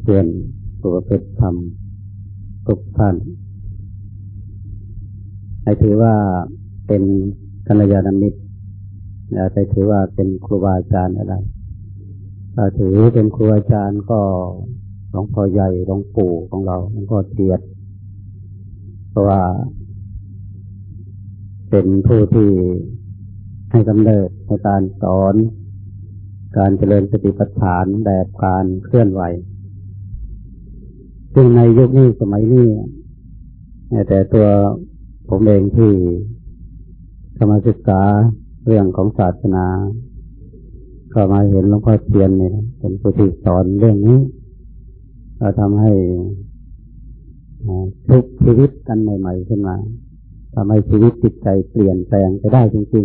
เพื่อนผู้ประพฤติธรรมทุกท่าน ให้ถือว่าเป็นกัลยาณมิตรอย่าไปถือว่าเป็นครูบาอาจารย์อะไร ถ้าถือเป็นครูอาจารย์ก็หลวงพ่อใหญ่หลวงปู่ของเราหลวงพ่อเทียด เพราะว่า เป็นผู้ที่ให้กำเนิดในการสอน การเจริญสติปัฏฐานแบบการเคลื่อนไหว ซึ่งในยุคนี้สมัยนี้แต่ตัวผมเองที่เข้ามาศึกษาเรื่องของศาสนาก็มาเห็นหลวงพ่อเทียนเนี่ยเป็นผู้ที่สอนเรื่องนี้เราทำให้ทุกชีวิตกันใหม่ ๆ ขึ้นมาทำให้ชีวิตจิตใจเปลี่ยนแปลงไปได้จริง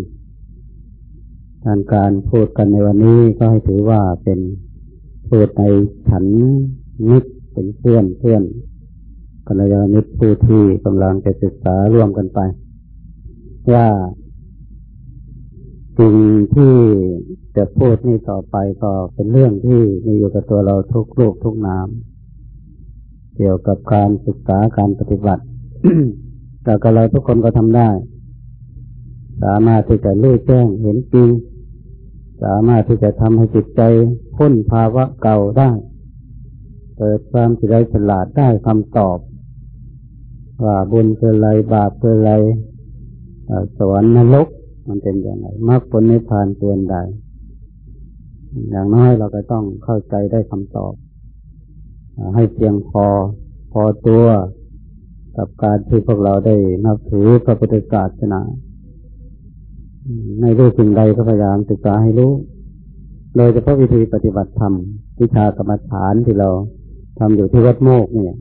ๆการการพูดกันในวันนี้ก็ให้ถือว่าเป็นพูดในฉันนิด เป็นเพื่อนเพื่อนกัลยาณมิตรผู้ที่กำลังจะศึกษาร่วมกันไป ว่าสิ่งที่จะพูดนี่ต่อไปก็เป็นเรื่องที่มีอยู่กับตัวเราทุกลูกทุกนามเกี่ยวกับการศึกษาการปฏิบัติแต่ก็เราทุกคนก็ทำได้ สามารถที่จะรู้แจ้งเห็นจริง สามารถที่จะทำให้จิตใจพ้นภาวะเก่าได้ กิดความฉลาดฉลาดได้คำตอบ ว่าบุญคืออะไรบาปคืออะไรสวรรค์นรกมันเป็นอย่างไรมรรคผลในพานเป็นใดอย่างน้อยเราก็ต้องเข้าใจได้คำตอบ ให้เพียงพอพอตัวกับการที่พวกเราได้นับถือพระพุทธศาสนาในรู้สิ่งใดก็พยายามศึกษาให้รู้ โดยเฉพาะวิธีปฏิบัติธรรมวิชากรรมฐานที่เรา ทำอยู่ที่วัดโมกเนี่ย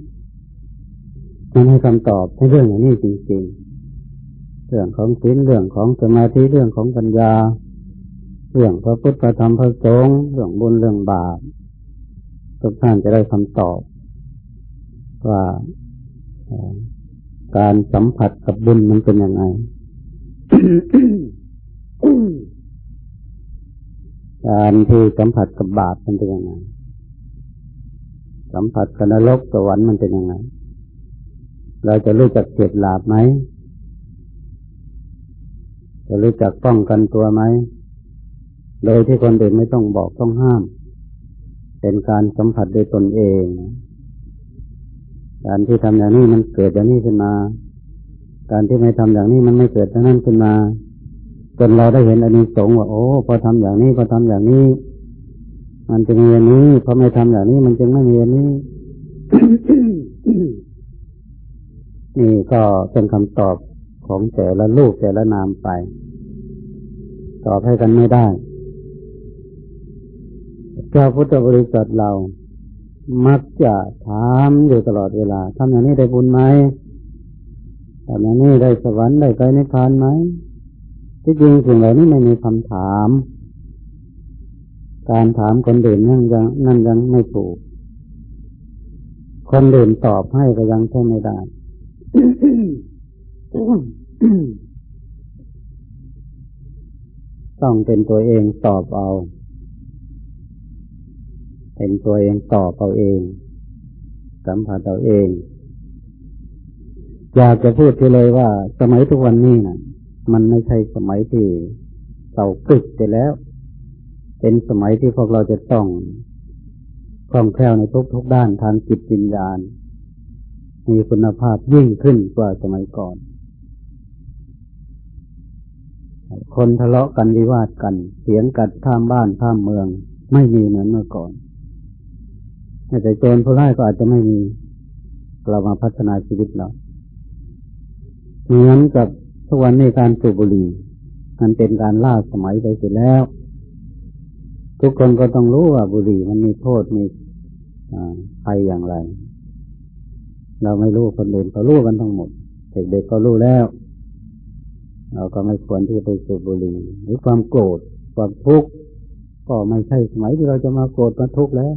มันให้คำตอบให้เรื่องอย่างนี้จริงๆ เรื่องของศีลเรื่องของสมาธิเรื่องของปัญญา เรื่องพระพุทธธรรมพระสงฆ์เรื่องบุญเรื่องบาปทุกท่านจะได้คำตอบ ว่าการสัมผัสกับบุญมันเป็นยังไงการที่สัมผัสกับบาปมันเป็นยังไง สัมผัสกับนรกสวรรค์มันเป็นยังไง เราจะรู้จักเก็บหลาบไหม จะรู้จักป้องกันตัวไหม โดยที่คนอื่นไม่ต้องบอกต้องห้าม เป็นการสัมผัสโดยตนเอง การที่ทำอย่างนี้มันเกิดอย่างนี้ขึ้นมา การที่ไม่ทำอย่างนี้มันไม่เกิดอย่างนั้นขึ้นมาจนเราได้เห็นอันนี้สงว่าโอ้พอทำอย่างนี้พอทำอย่างนี้ มันจะมีอันนี้พอไม่ทำอย่างนี้ มันจึงไม่มีอันนี้ นี่ก็เป็นคำตอบของแต่ละลูกแต่ละนามไป ตอบให้กันไม่ได้เจ้าพุทธบริษัทเรา มักจะถามอยู่ตลอดเวลาทำอย่างนี้ได้บุญไหมทำอย่างนี้ได้สวรรค์ได้ไปนิพพานไหมที่จริงสิ่งเหล่านี้ไม่มีคำถาม การถามคนเด่นนั่นยังนั่นยังไม่ถูก คนเด่นตอบให้ก็ยังใช่ไม่ได้ต้องเป็นตัวเองตอบเอา เป็นตัวเองตอบเอาเอง สัมผัสเอาเอง อยากจะพูดไปเลยว่า สมัยทุกวันนี้น่ะ มันไม่ใช่สมัยที่เต่ากึกไปแล้ว เป็นสมัยที่พวกเราจะต้องคล่องแคล่วในทุกทุกด้านทางจิตวิญญาณ มีคุณภาพยิ่งขึ้นกว่าสมัยก่อน คนทะเลาะกันวิวาทกัน เสียงกัดข้ามบ้านข้ามเมือง ไม่มีเหมือนเมื่อก่อน แต่โจรผู้ร้ายก็อาจจะไม่มีเรามาพัฒนาชีวิตเราเหมือนกับทุกวันนี้การสูบบุหรี่มันเป็นการล่าสมัยไปเสร็จแล้ว ทุกคนก็ต้องรู้ว่าบุหรี่มันมีโทษมีภัยอย่างไร เราไม่รู้คนอื่นก็รู้กันทั้งหมดเด็กๆก็รู้แล้ว เราก็ไม่ควรที่จะไปสูบบุหรี่หรือความโกรธความทุกข์ก็ไม่ใช่สมัยที่เราจะมาโกรธมาทุกข์แล้ว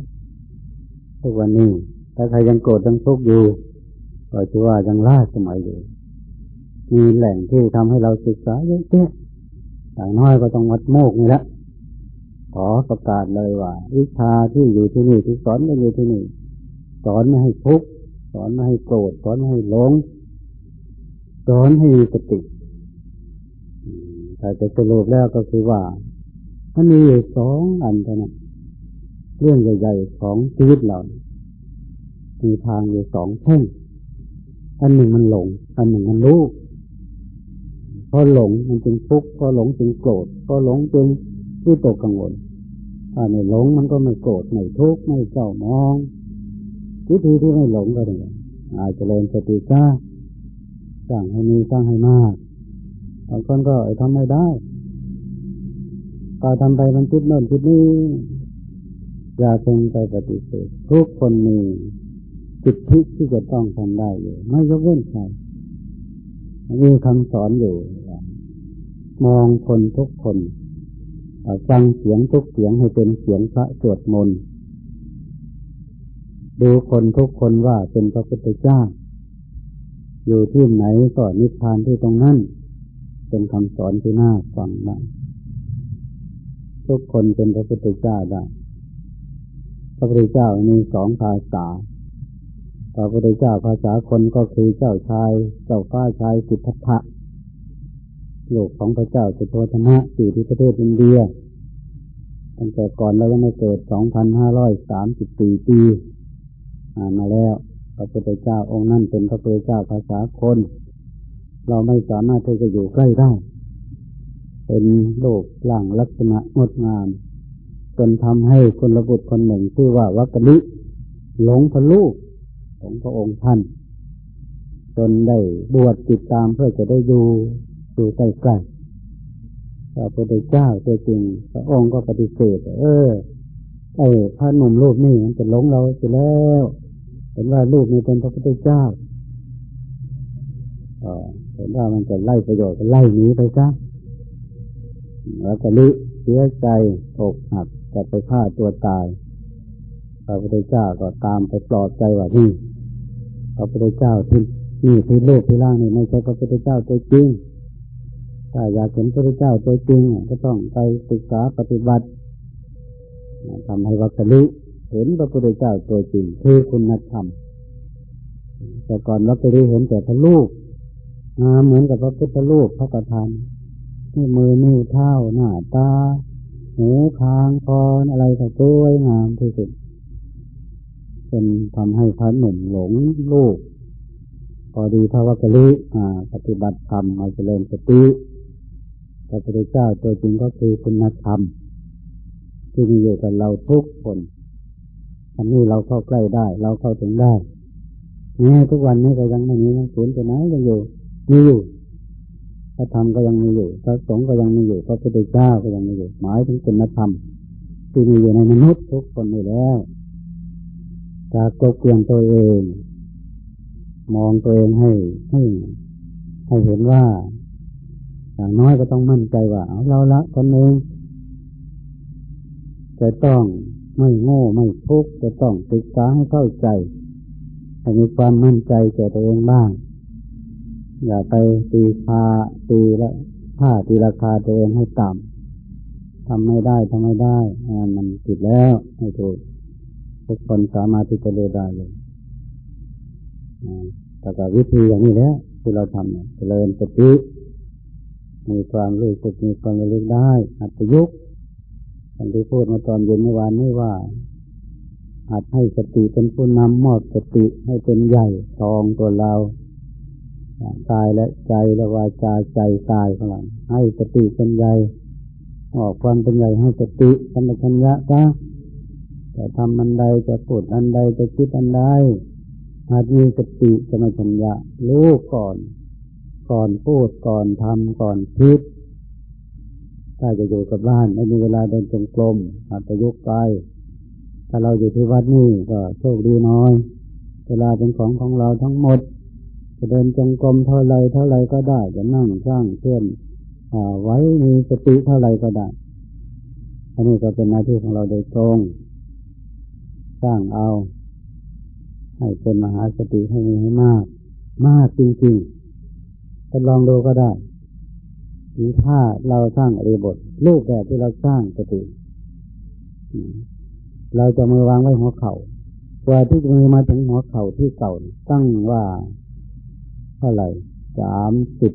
ทุกวันนี้ถ้าใครยังโกรธยังทุกข์อยู่ก็ถือว่ายังล่าสมัยอยู่มีแหล่งที่ทำให้เราศึกษาเยอะแยะอย่างน้อยก็ต้องวัดโมกนี่แหละ ขอประกาศเลยว่าวิชาที่อยู่ที่นี่ที่สอนกันอยู่ที่นี่ สอนไม่ให้ทุกข์สอนไม่ให้โกรธสอนไม่ให้หลง สอนให้มีสติแต่จะสรุปแล้วก็คือว่ามันมีอยู่สองอันเท่านั้นเรื่องใหญ่ๆของชีวิตเรามีทางอยู่สองแท่งอันหนึ่งมันหลง อันหนึ่งมันรู้พอหลงมันจึงทุกข์พอหลงจึงโกรธพอหลงจึง ที่ตกกังวลถ้าไม่หลงมันก็ไม่โกรธไม่ทุกข์ไม่เศร้ามอง วิธีที่ไม่หลงก็ได้อาจจะเริญสติจ้าสร้างให้มีสร้างให้มากบางคนก็ทำไม่ได้ก็ทำไปมันคิดโน่นคิดนี้อย่าเพ่งไปปฏิเสธทุกคนมีจิตทิที่จะต้องทำได้อยู่ไม่ยกเว้นใครมีคำสอนอยู่มองคนทุกคน ฟังเสียงทุกเสียงให้เป็นเสียงพระสวดมนต์ดูคนทุกคนว่าเป็นพระพุทธเจ้า อยู่ที่ไหนก็นิพพานที่ตรงนั้นเป็นคำสอนที่น่าฟังนะทุกคนเป็นพระพุทธเจ้าได้ พระพุทธเจ้ามีสองภาษา พระพุทธเจ้าภาษาคนก็คือเจ้าชาย เจ้าฟ้าชายสิทธัตถะ โลกของพระเจ้าสุโธธนะอยู่ที่ประเทศอินเดีย ตั้งแต่ก่อนเรายังไม่เกิด 2,534 ปีมาแล้ว พระพุทธเจ้าองค์นั้นเป็นพระพุทธเจ้าภาษาคน เราไม่สามารถที่จะอยู่ใกล้ได้ เป็นโลกล่างลักษณะงดงามจนทำให้คนระบุตรคนหนึ่งชื่อว่าวัคลิหลงพระลูกของพระองค์ท่าน จนได้บวชติดตามเพื่อจะได้อยู่ อยู่ใกล้ๆพระพุทธเจ้าตัวจริง พระองค์ก็ปฏิเสธ เออ ไอ้พระหนุ่มรูปนี่มันจะหลงเราไปแล้ว เห็นว่าลูกนี้เป็นพระพุทธเจ้าเห็นว่ามันจะไล่ประโยชน์ไล่หนีไปซะแล้วก็ลิเสียใจอกหักจะไปฆ่าตัวตาย พระพุทธเจ้าก็ตามไปปลอบใจว่านี่พระพุทธเจ้าที่นี่ที่โลกที่ล่างนี่ไม่ใช่พระพุทธเจ้าตัวจริง ถ้าอยากเห็นพระเจ้าตัวจริงก็ต้องไปศึกษาปฏิบัติทำให้วัคลิเห็นพระพุทธเจ้าตัวจริงคือคุณธรรม แต่ก่อนวัคลิเห็นแต่พระลูกเหมือนกับพระพุทธลูกพระประธานนี่มือนิ้วเท้าหน้าตา หูคางคออะไรก็สวยงามที่สุดเป็นทำให้พระหนุ่มหลงลูกพอดีพระวัคลิปฏิบัติธรรมมาเจริญสติ ระพุทธเจ้าตัวจริงก็คือคุณธรรมที่มีอยู่กับเราทุกคนอันนี้เราเข้าใกล้ได้ เราเข้าถึงได้แม้ทุกวันนี้ก็ยังไม่มีศูนย์ตัวไหนยังอยู่มีอยู่พระธรรมก็ยังมีอยู่พระสงฆ์ก็ยังมีอยู่พระพุทธเจ้าก็ยังมีอยู่ หมายถึงคุณธรรม ที่มีอยู่ในมนุษย์ทุกคนนี่แล้วจากกเกลียนตัวเอง มองตัวเองให้ให้ให้เห็นว่า อย่างน้อยก็ต้องมั่นใจว่าเอาเราละคนเองจะต้องไม่โง่ไม่ทุกข์จะต้องศึกษาให้เข้าใจให้มีความมั่นใจแก่ตัวเองบ้าง อย่าไปตีคาตีละค่าตีราคาตัวเองให้ต่ำทำไม่ได้ทำไม่ได้มันผิดแล้วให้ถูกทุกคนสามารถที่จะเรียได้เลยแต่ก็วิธีอย่างนี้แหละที่เราทำเนี่ยเจริญสติ มีความรู้สึกมีความระลึกได้ อัตยุกท่านที่พูดมาตอนเย็นเมื่อวานนี้ว่า อาจให้สติเป็นผู้นำมอบสติให้เป็นใหญ่ทองตัวเรากายและใจและวาจาใจกายของเราให้สติเป็นใหญ่ออกความเป็นใหญ่ให้สติธรรมชัญญะจ้าจะทำอันใดจะพูดอันใดจะคิดอันใดหากมีสติจะมาชัญญะรู้ก่อน ก่อนพูดก่อนทำก่อนคิด ถ้าจะอยู่กับบ้านไม่มีเวลาเดินจงกรมอาจจะยกไป ถ้าเราอยู่ที่วัดนี่ก็โชคดีน้อย เวลาเป็นของของเราทั้งหมด จะเดินจงกรมเท่าไรเท่าไรก็ได้จะนั่งสร้างเพื่อนไว้มีสติเท่าไรก็ได้ อันนี้ก็เป็นหน้าที่ของเราโดยตรง สร้างเอา ให้เป็นมหาสติให้มีให้มาก มากจริงๆ ดลองดูก็ได้หรือถ้าเราสร้างอริบทรูปแบบที่เราสร้างสติเราจะมือวางไว้หัวเขา่ากว่าที่มือมาถึงหัวเข่าที่เก่าตั้งว่าเท่าไหร่สามสิบ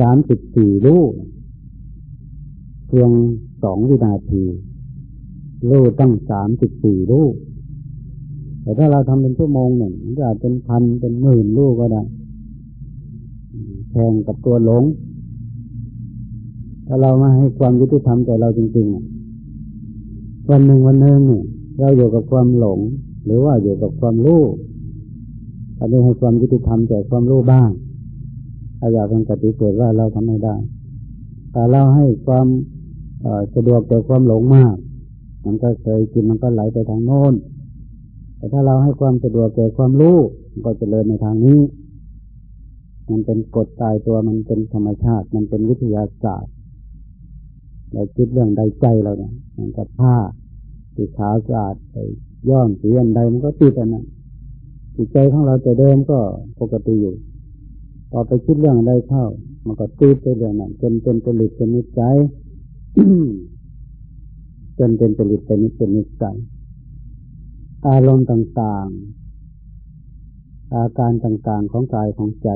สามสิบสี่ลูกเพียงสองวินาที ลูกตั้งสามสิบสี่ลูกแต่ถ้าเราทำเป็นชั่วโมงหนึ่งมันจะเป็นพันเป็นหมื่นลูกก็ได้ แข่งกับตัวหลง ถ้าเรามาให้ความยุติธรรมใจเราจริงๆวันหนึ่งวันหนึ่งเนี่ยเราอยู่กับความหลง หรือว่าอยู่กับความรู้อันนี้ให้ความยุติธรรมแก่ความรู้บ้างถ้าอยากเป็นปฏิเสธว่าเราทำไม่ได้ แต่เราให้ความสะดวกแก่ความหลงมาก มันก็เคยกินมันก็ไหลไปทางโน้น แต่ถ้าเราให้ความสะดวกแก่ความรู้มันก็จเจริญในทางนี้ มันเป็นกฎตายตัวมันเป็นธรรมชาติ มันเป็นวิทยาศาสตร์ เราคิดเรื่องใดใจเราเนี่ยมันกับผ้าสีขาวสะอาดไปย้อมสีอันใดมันก็ติดอันนั้นจิตใจของเราแต่เดิมก็ปกติอยู่พอไปคิดเรื่องอะไรเข้า มันก็ตีไปเรื่องนั้นจนเป็นผลิตเป็นนิสัยจนเป็นผลิตเป็นนิสัยนิสัยอารมณ์ต่างๆ อาการต่างๆของกายของใจ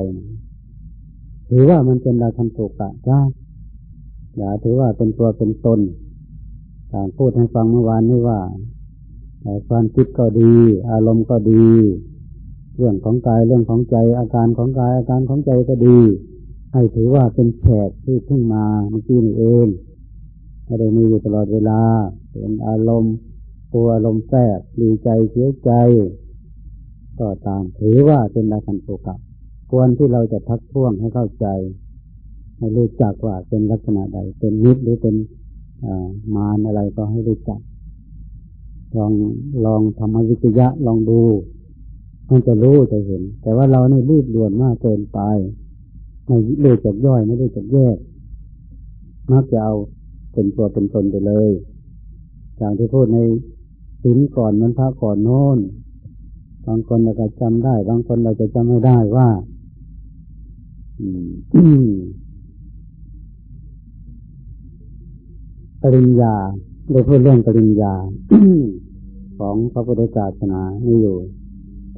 ถือว่ามันเป็นราคันโตกะใช่อย่าถือว่าเป็นตัวเป็นตนต่างพูดให้ฟังเมื่อวานนี้ว่าความคิดก็ดี อารมณ์ก็ดี เรื่องของกายเรื่องของใจ อาการของกายอาการของใจก็ดี ให้ถือว่าเป็นแขกที่เพิ่งมาเมื่อกี้นี่เองไม่ได้มีอยู่ตลอดเวลา เป็นอารมณ์ตัวอารมณ์แทรกดีใจเสียใจ ก็ตามถือว่าเป็นราคันโตกะ ควรที่เราจะทักท้วงให้เข้าใจ ให้รู้จักว่าเป็นลักษณะใด เป็นนิดหรือเป็นมารอะไรก็ให้รู้จัก ลองลองธรรมวิจยะลองดูมันจะรู้จะเห็น แต่ว่าเราในรีบด่วนมากเกินไป ไม่รู้จักย่อยไม่รู้จักแยก มักจะเอาเป็นตัวเป็นตนไปเลยอย่างที่พูดในสินก่อนมันพระก่อนโน้นบางคนเราจะจำได้ บางคนเราจะจำไม่ได้ว่า ปริญญาได้พูดเรื่องปริญญา ของพระพุทธศาสนานี่อยู่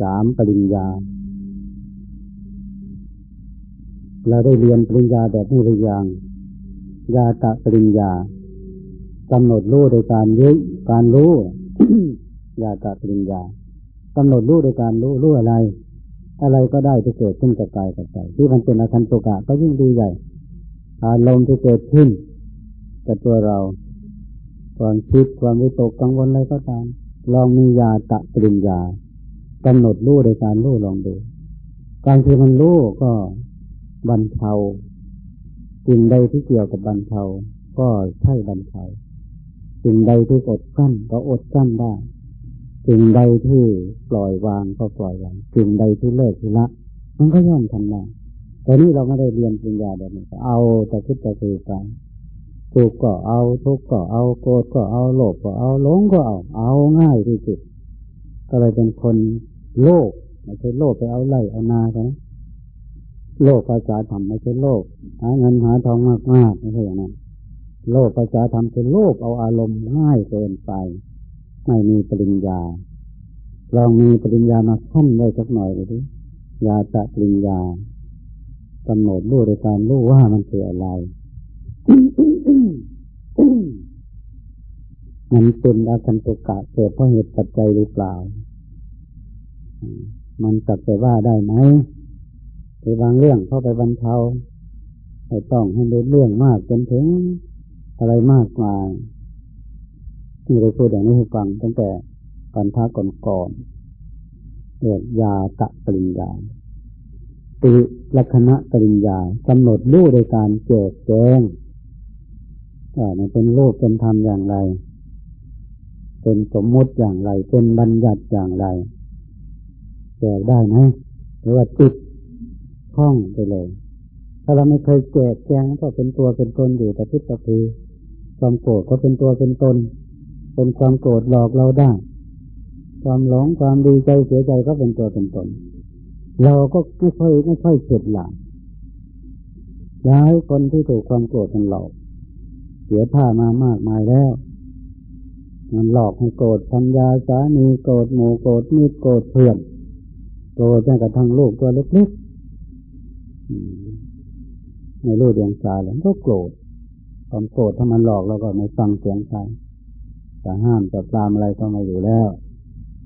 สามปริญญา เราได้เรียนปริญญาแบบนี้หรือยังยาตะปริญญากำหนดรู้โดยการยึดการรู้ยาตะปริญญากำหนดรู้โดยการรู้รู้อะไร อะไรก็ได้ที่เกิดขึ้นกับกายกับใจที่มันเป็นอาการตุกะก็ยิ่งดีใหญ่ อารมณ์ที่เกิดขึ้นกับตัวเรา ความคิดความวิตกกังวลอะไรก็ตาม ลองมียาตะปริญญากำหนดรู้โดยการรู้ลองดูการที่มันรู้ก็บรรเทาสิ่งใดที่เกี่ยวกับบรรเทา ก็ใช่บรรเทาสิ่งใดที่อดกั้นก็อดกั้นได้ สิ่งใดที่ปล่อยวางก็ปล่อยวางสิ่งใดที่เลิกทีละ มันก็ย่อมทำได้แต่นี้เราไม่ได้เรียนปัญญาแบบนี้เอาแต่คิดแต่คือการถูกก็เอาทุกก็เอาโกรธก็เอาโลภก็เอาหลงก็เอา เอาง่ายที่สุดก็เลยเป็นคนโลกไม่ใช่โลกไปเอาไล่เอานาเขาโลกภาษาธรรมไม่ใช่โลกหาเงินหาทองมากมากไม่ใช่อย่างนั้นโลกภาษาธรรมเป็นโลกเอาอารมณ์ง่ายเกินไป ไม่มีปริญญา ลองมีปริญญามาขั้นได้สักหน่อยเลยดิยาจะปริญญากำหนดรู้โดยการรู้ว่ามันคืออะไร มันเป็นอาการตกะเกิดเพราะเหตุปัจจัยหรือเปล่า มันจับแต่ว่าได้ไหมไปบางเรื่องเข้าไปบรรเทาไม่ต้องให้เเรื่องมากจนถึงอะไรมากมาย ที่เราพูดอย่างนี้ให้ฟังตั้งแต่ก่อนท้าก่อนก่อนเรียกยาตะปริญญาติลักษณะปริญญากำหนดรูปโดยการเจดแจ้งว่ามันเป็นรูปเป็นธรรมอย่างไร เป็นสมมติอย่างไร เป็นบัญญัติอย่างไรแจกได้ไหมหรือว่าติดห้องไปเลย ถ้าเราไม่เคยแจกแจงก็เป็นตัวเป็นตนอยู่แต่พิจารณาความโกรธก็เป็นตัวเป็นตน เป็นความโกรธหลอกเราได้ ความหลงความดีใจเสียใจก็เป็นตัวเป็นตน เราก็ไม่ค่อยไม่ค่อยเข็ดหลังหลายคนที่ถูกความโกรธมันหลอก เสียท่ามามากมายแล้ว มันหลอกให้โกรธพัญญาสามีโกรธหมูโกรธมิตรโกรธเพื่อนโกรธแม้กระทั่งลูกตัวเล็กๆในลูกเดียงสาแล้วก็โกรธความโกรธถ้ามันหลอกเราก็ไม่ฟังเสียงใคร จะห้ามจะตามอะไรก็ไม่อยู่แล้ว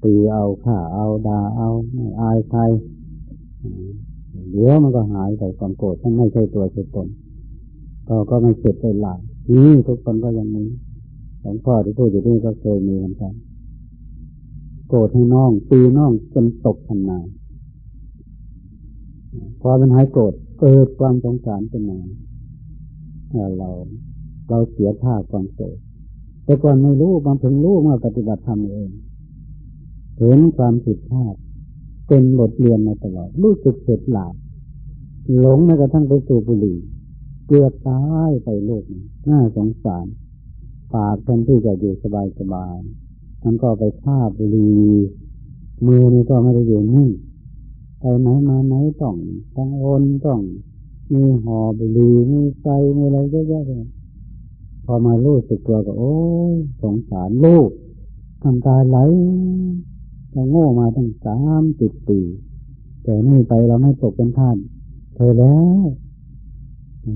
ตีเอาข่าเอาด่าเอาไม่อายใครเดี๋ยวมันก็หายไปความโกรธท่านไม่ใช่ตัวใช่ตนก็ก็ไม่เจ็บเลยหลายนี่ทุกคนก็ยังมีหลวงพ่อที่พูดอยู่นี่ก็เคยมีเหมือนกันโกรธให้น้องตีน้องจนตกทันนาพอมันหายโกรธเกิดความสงสารขึ้นมาเราเราเสียท่าความโกรธ แต่ก่อนไม่รู้บางเพิ่งรู้เมื่อปฏิบัติธรรมเองเห็นความผิดพลาดเป็นบทเรียนมาตลอด รู้สึกเสียหลาบหลงแม้กระทั่งไปสู่บุหรี่เกือบตายไปโลกนี้น่าสงสารปากแทนที่จะอยู่สบายสบายมันก็ไปฆ่าบุหรี่มือนี่ก็ไม่ได้อยู่นิ่งไปไหนมาไหนต้องต้องโอนต้องมีหอบุหรี่มีไฟมีอะไรเยอะแยะเลย อมาลูกสึกตัวก็โอ้สงสารลูกทำตาไหลเราโง่มาตั้งสามสิบปีแต่นี่ไปเราไม่ตกเป็นท่าน เธอแล้ว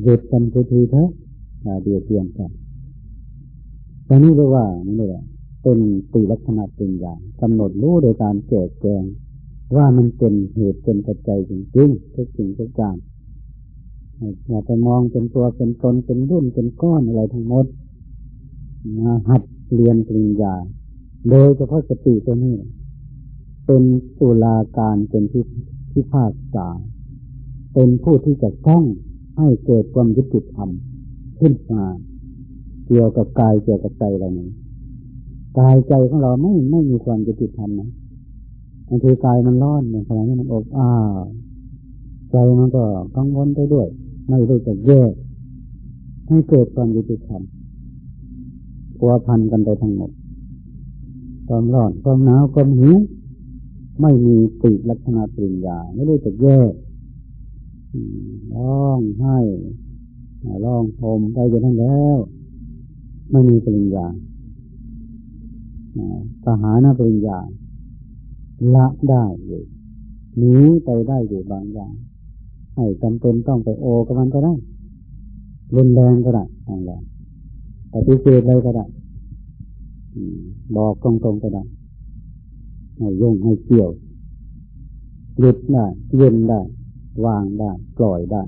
หยุดกันทีเถอะเดียวเพียนกันแต่นี่เรียกว่านี่เลยเป็นตีลักษณะเป็นอย่างกำหนดรู้โดยการแจกแจงว่ามันเป็นเหตุเป็นปัจจัยจริงๆทุกสิ่งทุกอย่าง อย่าไปมองเป็นตัวเป็นตนเป็นรุ่นเป็นก้อนอะไรทั้งหมดมาหัดเรียนปริญญา โดยเฉพาะสติตัวนี้ เป็นตุลาการเป็นที่ที่ภาคษาเป็นผู้ที่จะต้องให้เกิดความยุติธรรมขึ้นมาเกี่ยวกับกายเกี่ยวกับใจเราเนี่ยกายใจของเราไม่ไม่มีความยุติธรรมนะบางทีกายมันร้อนเนี่ยขณะนี้มันอบอ้าวใจมันก็กังวลไปด้วย ไม่รู้จะแยกให้เกิดความยุติธรรมพัวพันกันไปทั้งหมด ความร้อนความหนาวความหิวไม่มีติลักษณะปริญญา ไม่รู้จะแยกร้องไห้ร้องโมไปจนทั้งแล้ว ไม่มีปริญญาทหารปริญญาละได้อยู่หนีไปได้อยู่บางอย่าง ให้จำเป็นต้องไปโอกับมันก็ได้รุนแรงก็ได้บางอย่างปฏิเสธเลยก็ได้บอกตรงๆก็ได้ให้ยุ่งให้เกี่ยวหยุดได้เย็นได้ วางได้ ปล่อยได้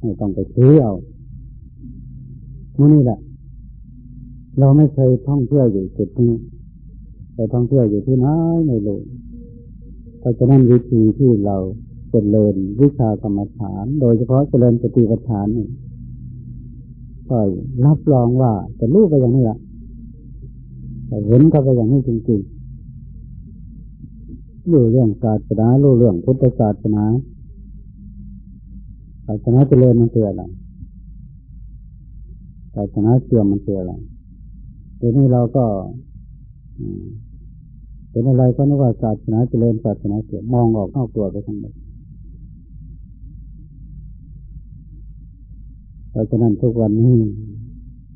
ไม่ต้องไปซื้อเอามื่นี่แหละ เราไม่เคยท่องเที่ยวอยู่จุดนี้ไปท่องเที่ยวอยู่ที่ไหนไม่รู้เพราะฉะนั้นวิธีที่เรา เจริญวิชากรรมฐาน โดยเฉพาะเจริญสติปัฏฐานนี่ก็รับรองว่าจะรู้ไปอย่างนี้ละแต่เห็นก็ไปอย่างนี้จริงๆรู้เรื่องศาสนารู้เรื่องพุทธศาสนาศาสนาเจริญมันคืออะไรศาสนาเสื่อมมันคืออะไรทีนี้เราก็เป็นอะไรก็นึกว่าศาสนาเจริญศาสนาเสื่อมมองออกนอกตัวไปทั้งหมด เพราะฉะนั้นทุกวันนี้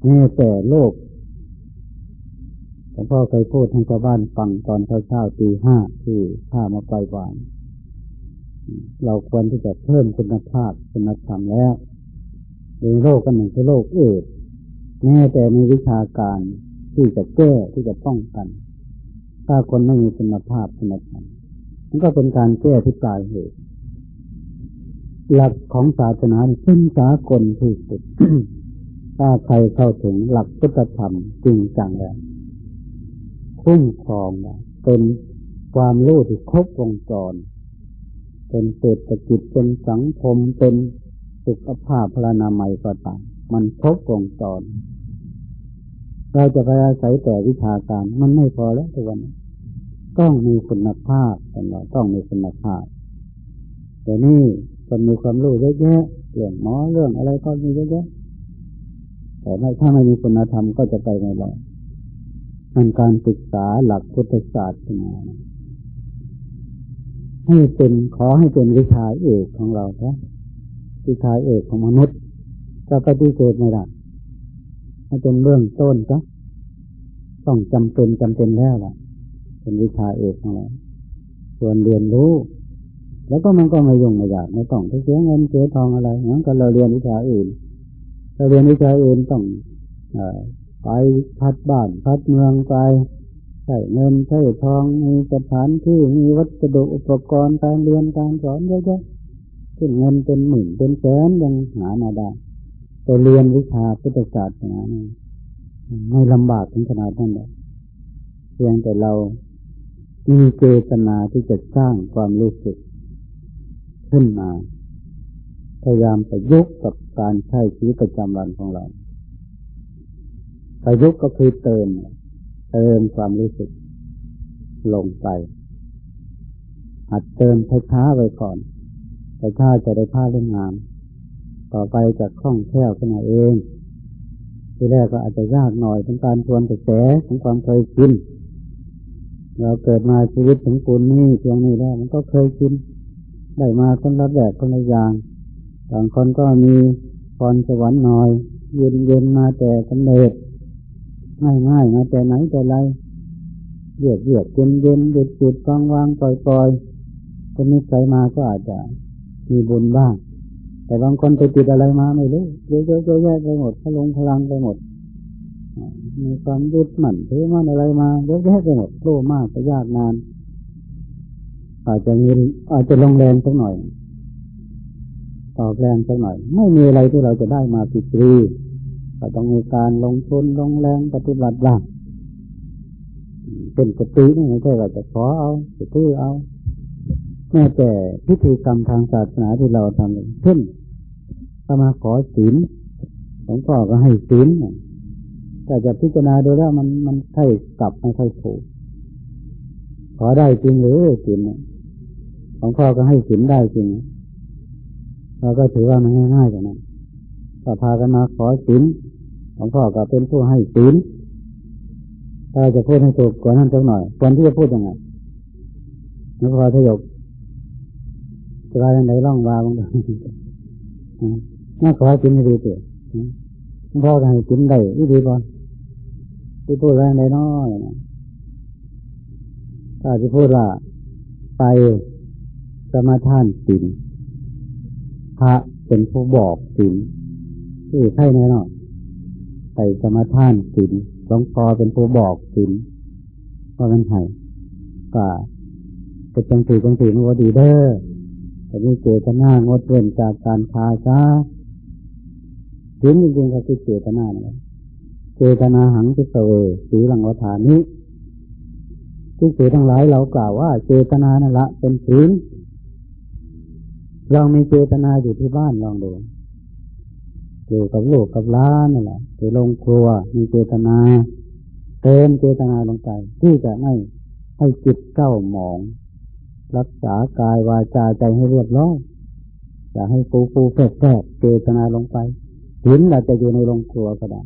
แม้แต่โลกหลวงพ่อเคยพูดให้ชาวบ้านฟังตอนเช้าๆตีห้าที่ข้ามาไปวาน เราควรที่จะเพิ่มคุณภาพคุณธรรมแล้วในโลกกันหนึ่งคือโลกเอดแม้แต่ในวิชาการที่จะแก้ที่จะป้องกัน ถ้าคนไม่มีคุณภาพคุณธรรมมันก็เป็นการแก้ที่ปลายเหตุ หลักของศาสนาเป็นสากลที่สุด ถ้าใครเข้าถึงหลักพุทธธรรมจริงจังแล้วคุ้มครองเป็นความรู้ที่ครบวงจร เป็นเศรษฐกิจเป็นสังคมเป็นสุขภาพพลานามัยก็ตามมันครบวงจร เราจะไปอาศัยแต่วิชาการมันไม่พอแล้วทุกวันต้องมีคุณภาพแต่เราต้องมีคุณภาพแต่นี่ คนมีความรู้เยอะแยะเรื่องหมอเรื่องอะไรก็มีเยอะแยะแต่ถ้าไม่มีคุณธรรมก็จะไปไม่รอดมันการศึกษาหลักพุทธศาสนาให้เป็นขอให้เป็นวิชาเอกของเราครับวิชาเอกของมนุษย์จะปฏิเสธไม่ได้ให้เป็นเบื้องต้นก็ต้องจำเป็นจำเป็นแล้วล่ะ เป็นวิชาเอกของเราควรเรียนรู้ แล้วก็มันก็ไม่ยุ่งไม่ยากไม่ต้องไปเสียเงินเสียทองอะไรเหมือนกับเราเรียนวิชาอื่นเราเรียนวิชาอื่นต้องอไปพัดบ้านพัดเมืองไปใช้เงินใช้ทองมีสถานที่มีวัสดุอุปกรณ์การเรียนการสอนเยอะแยะขึ้นเงินเป็นหมื่นเป็นแสนยังหามาได้แต่เรียนวิชาพุทธศาสนาไม่ลำบากถึงขนาดนั้นเลยเพียงแต่เรามีเจตนาที่จะสร้างความรู้สึก ขึ้นมา พยายามประยุกต์กับการใช้ชีวิตประจำวันของเรา ประยุกต์ก็คือเติม เติมความรู้สึก ลงไปหัดเติมช้าๆไว้ก่อนช้าจะได้ผ้าเล่นงาน ต่อไปจะคล่องแคล่วขึ้นมาเองทีแรกก็อาจจะยากหน่อยเป็นการทวนกระแสของความเคยชินเราเกิดมาชีวิตถึงปูนนี้เพียงนี้แล้วมันก็เคยชิน ได้มาคนละแบบคนละอย่างบางคนก็มีพรสวรรค์หน่อย เย็นเย็นมาแต่กำเนิดง่ายง่ายมาแต่ไหนแต่ไรเยือกเยือกเย็นเย็นหยุดหยุดวางวางปล่อยปล่อยคนนี้ใจมาก็อาจจะมีบุญบ้าง แต่บางคนไปติดอะไรมาไม่รู้เยอะเยอะเยอะแยะไปหมดพลงพลังไปหมดมีความยึดมั่นถือมั่นอะไรมาเยอะแยะไปหมดโลมากจะยากนาน อาจจะมีอาจจะลงแรงสักหน่อย ตอบแรงสักหน่อย ไม่มีอะไรที่เราจะได้มาฟรีก็ต้องมีการลงทุนลงแรงปฏิบัติบ้างเป็นสตินี่ไม่ใช่ว่าจะขอเอาจะพื้อเอา แม้แต่พิธีกรรมทางศาสนาที่เราทำเช่นสมาขอศีลหลวงพ่อก็ให้ศีลแต่จะพิจารณาดูแล้วมันมันใช่กลับไม่ค่ถูกขอได้จริงหรือศีลห ลวงพ่อก็ให้ศีลได้จริงเราก็ถือว่ามันง่ายๆอย่างนั้นก็พากันมาขอศีลหลวงพ่อก็เป็นผู้ให้ศีลถ้าจะพูดให้ถูกกว่านั้นสักหน่อยควรที่จะพูดยังไงหลวงพ่อทยกจะว่าอย่างไรร่องวาบางทีน่าขอศีลให้ดีเถอะหลวงพ่อก็ให้ศีลได้ดีบ่ที่พูดว่าอย่างไรน้อยถ้าจะพูดว่าไป สมาทานศีลพระเป็นผู้บอกศีลที่ใช่แน่นอนใส่สมาทานศีลหลวงพ่อเป็นผู้บอกศีลเพราะมันไห้ก็จะจังสีจังสีมันว่าดีเด้อแต่นี่เจตนางดเว้นจากการพาซาศีลจริงๆก็คือเจตนาเนี่ยเจตนาหังทิสเวสีหลังวัฏานี้ที่เจทั้งหลายเรากล่าวว่า เจตนานั่นละเป็นศีล เรามีเจตนาอยู่ที่บ้านลองดูอยู่กับลูกกับล้านนั่นแหละไปลงครัว มีเจตนา เติมเจตนาลงไป ที่จะไม่ให้จิตเก้าหมอง รักษากายวาจาใจให้เรียบร้อยจะให้ปูปูแฝงแฝงเจตนาลงไปหินเราจะอยู่ในโรงครัวก็ได้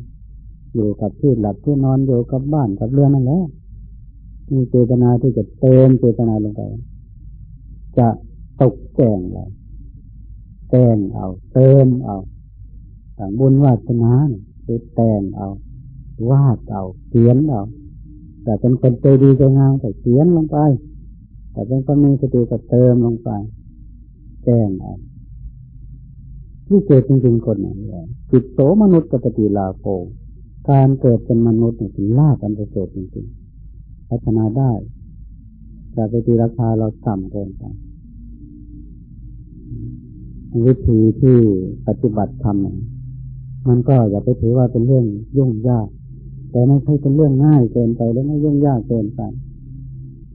อยู่กับที่หลับที่นอนอยู่กับบ้านกับเรือนนั่นแหละมีเจตนาที่จะเติมเจตนาลงไป จะตกแต่งเรา แต่งเอา เติมเอาบุญวาสนาไปแต่งเอา วาดเอาเขียนเอาแต่เป็นคนใจดีใจงามแต่เขียนลงไป แต่เป็นคนมีสติก็เติมลงไปแต่งเอาที่เกิดจริงๆคนนี้จิตโตมนุษย์กับปฏิลาโภการเกิดเป็นมนุษย์เนี่ยเป็นลาภอันประเสริฐจริงๆ พัฒนาได้ แต่ปฏิราคาเราต่ำเกินไป วิธีที่ปฏิบัติธรรมมันก็อย่าไปถือว่าเป็นเรื่องยุ่งยาก แต่ไม่ใช่เป็นเรื่องง่ายเกินไปและไม่ยุ่งยากเกินไป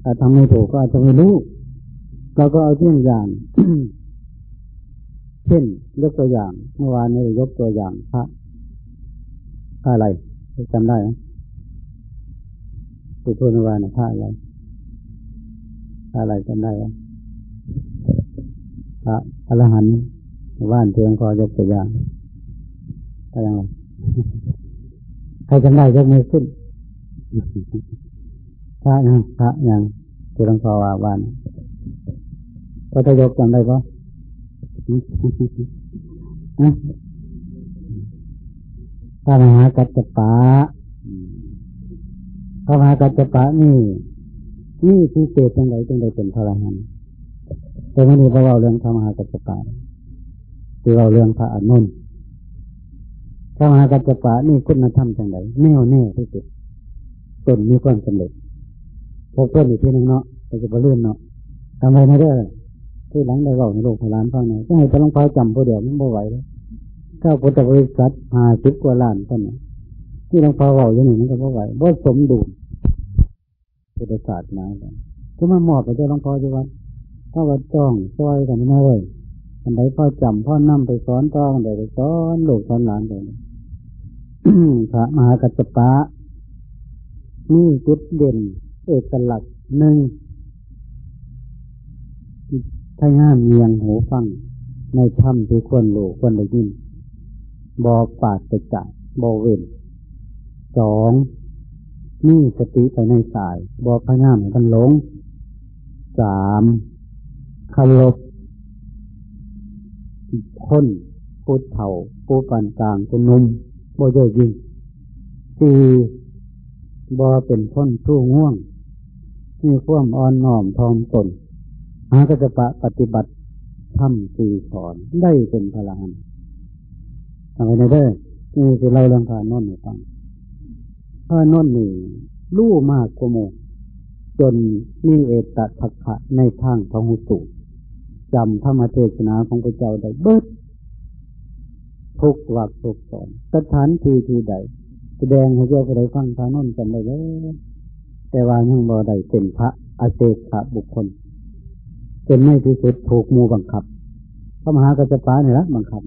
ถ้าทำไม่ถูกก็อาจจะไม่รู้เราก็เอาเช่นอย่าง เช่นยกตัวอย่าง เมื่อวานนี้ยกตัวอย่างพระพระอะไรจำได้ไหมผู้พูดเมื่อวานพระอะไรพระอะไรจำได้ไหม พระอรหันต์ว่านเพียงพอยกตัวอย่างอะไรยังใครจำได้ยกมือขึ้นพระยังพระยังเพียงพอว่าว่านพระทยกจำได้ปะพระมหากัจจปะพระมหากัจจปะนี่นี่พิเศษจังไดจังไดเป็นพระอรหันต์ แต่วันนี้พระเราเรื่องพระมหากัจจปะที่เราเรื่องพระอนุนพระมหากัจจปะนี่คุณธรรมจังไดแน่วแน่ที่สุดจนมีความสำเร็จพบเพื่อนอีกทีหนึ่งเนาะเราจะไปเลื่อนเนาะทำไมไม่ได้ที่หลังได้บอกในโลกพลานฟังหน่อยก็ให้พระลงพายจำผู้เดียวมันบ่ไหวแล้วก้าวพุทธบริษัทหาสิบกว่าล้านต้นนี้ที่หลวงพ่อบอกอย่างนี้มันก็บ่ไหวบ่สมดุลพุทธศาสนาก็มาหมอบไปเจ้าหลวงพ่อจังหวัด ถ้าวัดจ้องซอยกันไม่เลยอันใดพ่อจำพ่อนำไปสอนต้องอันใดไปสอนลูกสอนหลานไปพระมหากัจจปะนี่จุดเด่น เอกลักษณ์หนึ่งถ้างามเมียงหูฟัง ในถ้ำที่ควรโลควรได้ยินบอปาดจะจับอเวนสองนี่สติไปในสาย บอพยายามกันหลงสาม คารบคนผู้เถ่าผู้ปานกลางผู้นุ่มบ่เยอะยิ่งสี่บอเป็นคนทู่ง่วง มีความอ่อนน้อมทอมตนหาก็จะปะปฏิบัติทำสี่สอนได้เป็นพลังทำไมในเด้อนี่คือเราเรื่องพานนท์ให้ฟังพานนท์นี่รู้มากกว่าโมจนมีเอตทักะในทางพระหุตุ จำธรรมเทศนาของพระเจ้าได้เบิด ทุกวักทุกสอนสถานที่ที่ใด แสดงให้เจ้าไปได้ฟังพระนนท์กันได้แล้วแต่ว่ายังบ่ได้เป็นพระอาเจกะบุคคลเป็นไม่ที่สุดถูกมูบังคับพระมหากัจจปาเนี่ยละบังคับ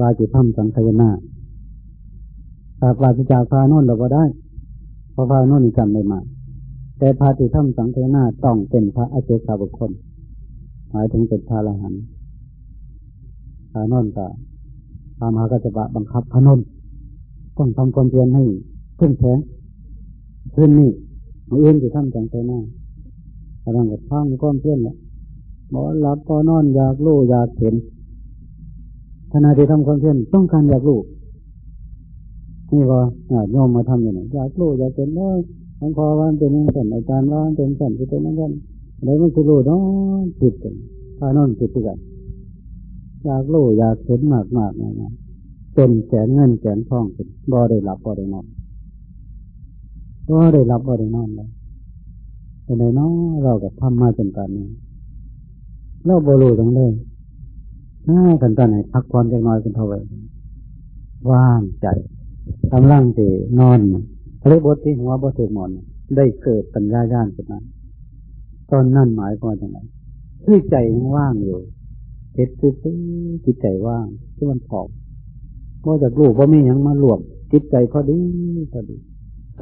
วาจิธรรมสังขยนาถ้าปราศจากพระนนท์เราก็ได้เพราะพระนนท์จำได้มา แต่พระจิธรรมสังขยนาต้องเป็นพระอาเจกะบุคคล หมายถึงเป็นพระอรหันต์พระนนท์ก็พระมหากัจจปะบังคับพระนนท์ต้องทำความเพียรให้เข้มแข็งขึ้นนี่มืออื่นจะทำจังใจหน้าแารกับข้างก้อนเพี้ยนเนี่ยบอกหลับก็นอนอยากรู้อยากเห็นขณะที่ทำความเพียรต้องการอยากรู้นี่ว่าโยมมาทำอย่างนี้อยากรู้อยากเห็นว่าหลวงพ่อว่าเป็นอย่างนั้นอาจารย์ว่าเป็นสั่นเป็นอย่างนั้ นอะไรมันคือรู้เนาะผิดกันถ้านอนผิดกันอยากรู้อยากเห็นมากมากนะเป็นแสนเงินแสนทองเป็นบ่ได้หลับบ่ได้นอนก็ได้รับบ่ได้นอนเลยเป็นไงเนาะเราก็ทำมาจนตอนนี้เราบรูทั้งเลยถ้ากันตอนไหนพักผ่อนจักน้อยกันเท่าไหร่ว่างใจกำลังที่นอนเรียบทที่หัวบทสวดมอน ได้เกิดปัญญาญาณขึ้นมา ตอนนั่นหมายความว่าไงคือใจว่างอยู่เจ็ดตื้อจิตใจว่างที่มันผอมว่าจากลูกว่ามีอย่างมาหลวมจิตใจพอดีพอดี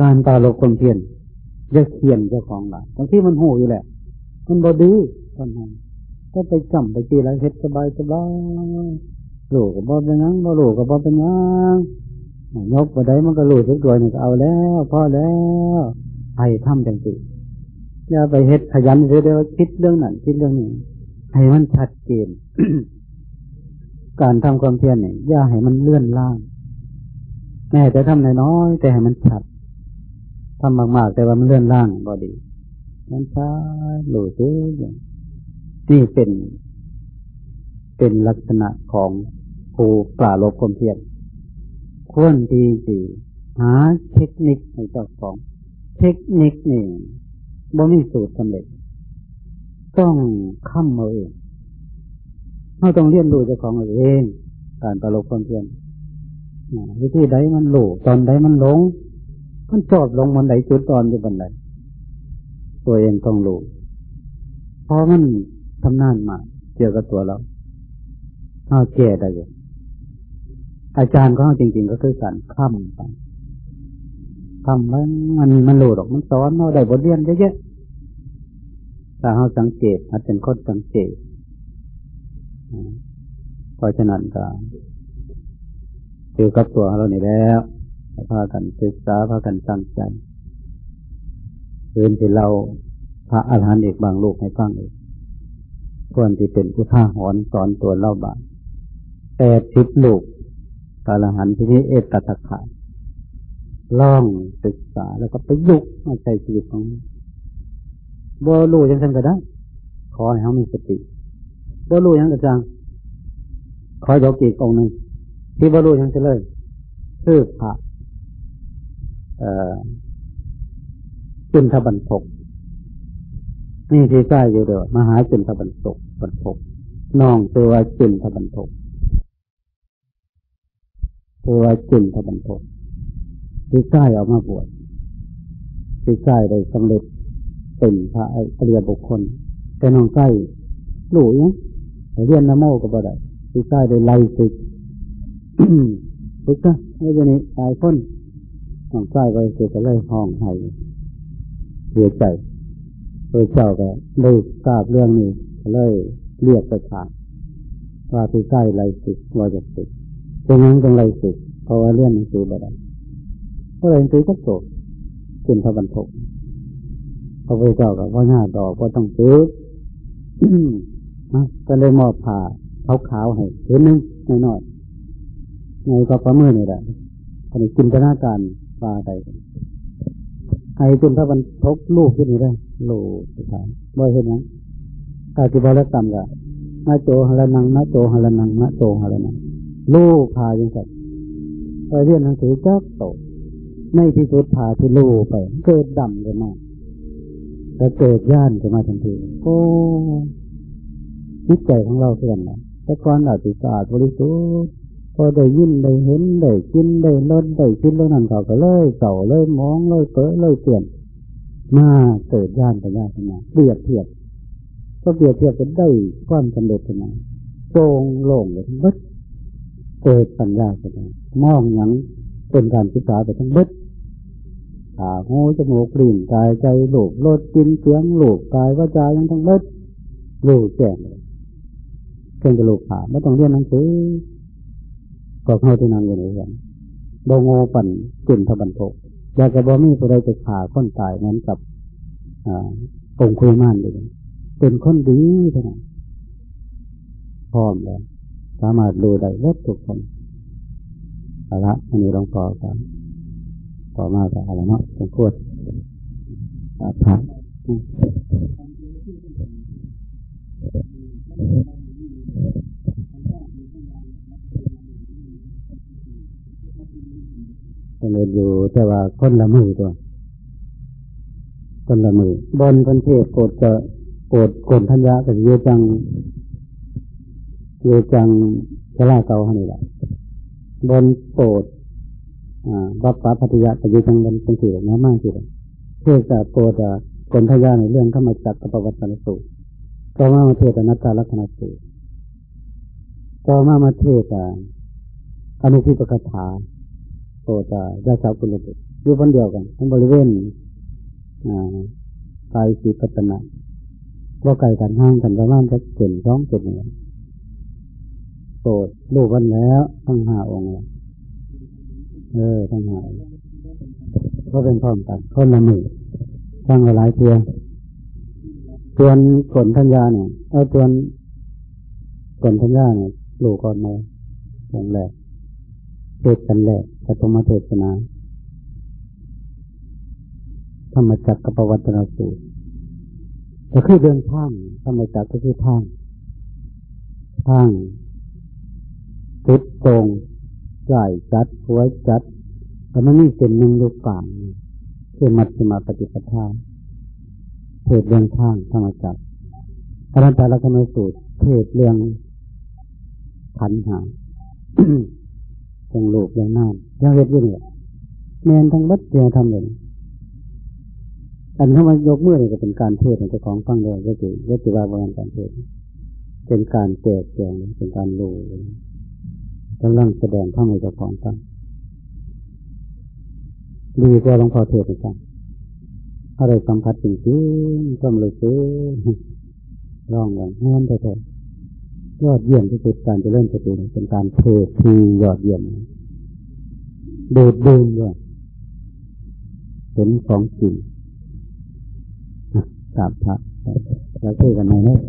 การตาลบคนเพียนจะเขียนเจ้าของหลายบางที่มันหูอยู่แหละ มันบอดื้อตอนนั้นก็ไปจำไปตีอะไรเฮ็ดสบายสบายลูกกับบอเป็นยังบอลูกกับบอเป็นยังยกไปได้มันก็ลูกสักตัวหนึ่งเอาแล้วพ่อแล้วให้ทำจังสิ อย่าไปเฮ็ดขยันเดี๋ยวคิดเรื่องนั้นคิดเรื่องนี้ ให้มันชัดเจน การทำความเพียรเนี่ยอย่าให้มันเลื่อนล่างแม่จะทำน้อยๆแต่ให้มันชัดทำมากๆ แต่ว่ามันเลื่อนล่างบอดีมันช้าหลุดซื้อนี่เป็น เป็นลักษณะของผู้ปราลบความเพียรควรดีสิหาเทคนิคให้เจ้าของ เทคนิคนี่ บ่มีสูตรสำเร็จ ต้องค้ำเอาเองเราต้องเรียนรู้เจ้าของเอง การปราลบความเพียรวิธีใดมันหลตอนใดมันหลง มันจอดลงมันไหนจุดตอนอยู่บนไหนตัวเองต้องรู้เพราะมันทำนานมาเกี่ยวกับตัวเราเอาแก่ได้เลยอาจารย์ก็จริง ๆ ก็คือการค้ำไป ค้ำแล้วมันมันหลุดออกมันสอนเราได้บทเรียนเยอะๆถ้าเราสังเกตอาจเป็นคนสังเกตเพราะฉะนั้นก็คือกับตัวเรานี่แล้วพากันศึกษาพากันตั้งใจเดินที่เราพระอาหารหันต์เอกบางโลกให้ฟังเองควรที่เป็นผู้ท่าหอนสอนตัวเล่าบาแปดสิบลูกพระอรหันต์ที่นี้เอตตะขะ ลองศึกษาแล้วก็ประยุกต์มาใช้ชีวิตของบ่รู้ยังทันก็ได้ขอให้เขามีสติบ่รู้ยังกระจังขอยกอีกองหนึ่งที่บ่รู้ยังจะเลยคือพระจุนทบันทกนี่ที่ใกล้อยู่เด้อมหาจุนทบันทกบันทกน้องตัวจุนทบันทกตัวจุนทบันทก ที่ใกล้ออกมาบวชที่ใกล้ได้สำเร็จเป็นพระอริยบุคคล แต่น้องใกล้หลูยังเรียนนโมก็บ่ได้ที่ใกล้ได้ไล่ศึกศึกซะไม่ใช่นี่ตายคนน้องใกล้ไปเกิดก็เลยห้องไห้เสียใจพระเจ้าก็ได้ทราบเรื่องนี้เลยเรียกไปถามว่าที่ใกล้ไล่ศึกว่าจะศึกเป็นยังต้องไล่ศึกเพราะว่าเรียนหนังสือบ่ได้ เพราะเรียนหนังสือก็โตขึ้นพระบรรทกพระพุทธเจ้ากับพ่อหน้าดอกก็ต้องซื้อก็เลยมอบผ่าขาวขาวให้เห็นนึงน้อยๆในก็ประเมินนี่แหละอันนี้จินตนาการปลาใดไอ้คุณพระบรรทกลูกขึ้นนี่ได้ลูกสุดท้ายบ่เห็นนะกาจิบาลกรรมกะนาโจหะนังนาโจหะนังนาโจหระนังลูกพายังไงไปเรียนหนังสือจักโต ในที่สุดพาที่ลูไป เกิดดำเลยมาแต่เกิดย่านขึ้นมาทันทีโอ้จิตใจของเราเสื่อมนะแต่ก่อนอาจจะสะอาดบริสุทธิ์พอได้ยินได้เห็นได้กินได้ลดได้คิดแล้วนั่นเขาก็เลยเก่าเลยมองเลยเปิดเลยเปลี่ยนมาเกิดย่านไปย่านขึ้นมาเปรียบเทียบก็เปรียบเทียบกันได้ความสำเร็จขึ้นมาโจงโล่งเลยทั้งเบิดเกิดปัญญาขึ้นมามองอย่างเป็นการศึกษาไปทั้งเบิด ตาหูจมูกกลิ่นกายใจหลูกรสกินเสียงหลูกกายว่าจายังทั้งเบิดลูกแจ้งเลยเพ่งกระลูกขาไม่ต้องเรียนหนังสือก็เข้าที่นั่งอยู่ในเรือนโบโงปั่นกินทบันโทอยากจะบอมีผู้ใดจะขาค้นตายเหมือนกับองคุยม่านเลยเป็นคนดีเท่านั้นพร้อมแล้วสามารถดูได้ลดทุกคนเอาละอันนี้ลองต่อกัน ต่อมาจะอะไรเนาะต้องพูดพระเริญอยู่แต่ว่าคนละมือตัว คนละมือบนพันเทศโกดจะโกดโกนทัญญากับเยจังเยจังชลาเกาหันี่แหละบนโกด บัพพพัทยากับเยจังบนเป็นสี่นะมากที่สุดเทศจะโกดกนทัญญาในเรื่องเข้ามาจักกับประวัติศาสตร์สูตรต่อมามาเทศนัตตาลักษณะสูตรต่อมามาเทศอนุพิปกถาโตตายาชาวกุลบุตรอยู่คนเดียวกันทั้งบริเวณกายสีปัตนาว่าไก่กันห้างกันประมาณจะเจ็ดสองเจ็ดหนึ่งโตดรูปวันแล้วทั้งห้าองค์ เออทั้งห้าก็เป็นพร้อมกันคนละมือตั้งหลายเทียนส่วนกลทัญญาเนี่ยเอาส่วนกลทัญญาเนี่ยลูกก่อนมาองแรกเทศกันแรกปฐมเทศนาธรรมจักรกับวัตนสูตรก็คือเรื่องทางธรรมจักรก็คือทางทางจุดตรง ใหญ่จัดหัวจัดแต่มันมีเส้นหนึ่งลูกกลางคือมัชฌิมาปฏิปทาเทศเรื่องทางธรรมจักรอรันตาลักษณสูตรเทศเรื่องขันหาคงโลกอย่างน้ำยังเฮ็ดอยู่เนี่ยแมนทั้งบัดเดียวทำเลยอันถ้ามายกมือเนี่ยก็เป็นการเทศในเจ้าของฟังเลยก็คือก็คือว่าเป็นการเทศ เป็นการแจกแจงเป็นการโล กำลังแสดงข้าในเจ้าของฟังดีกว่าหลวงพ่อเทศน์ฟังอะไรสัมผัสจริงๆก็เลยซื้อร้องอย่างแน่นแท้ยอดเยี่ยมที่สุดการจะเริ่มสติเป็นการเททียอดเยี่ยมเดูดดื่มด้วยเห็นของจริงกราบพระแล้วเทกันไหมเนี่ย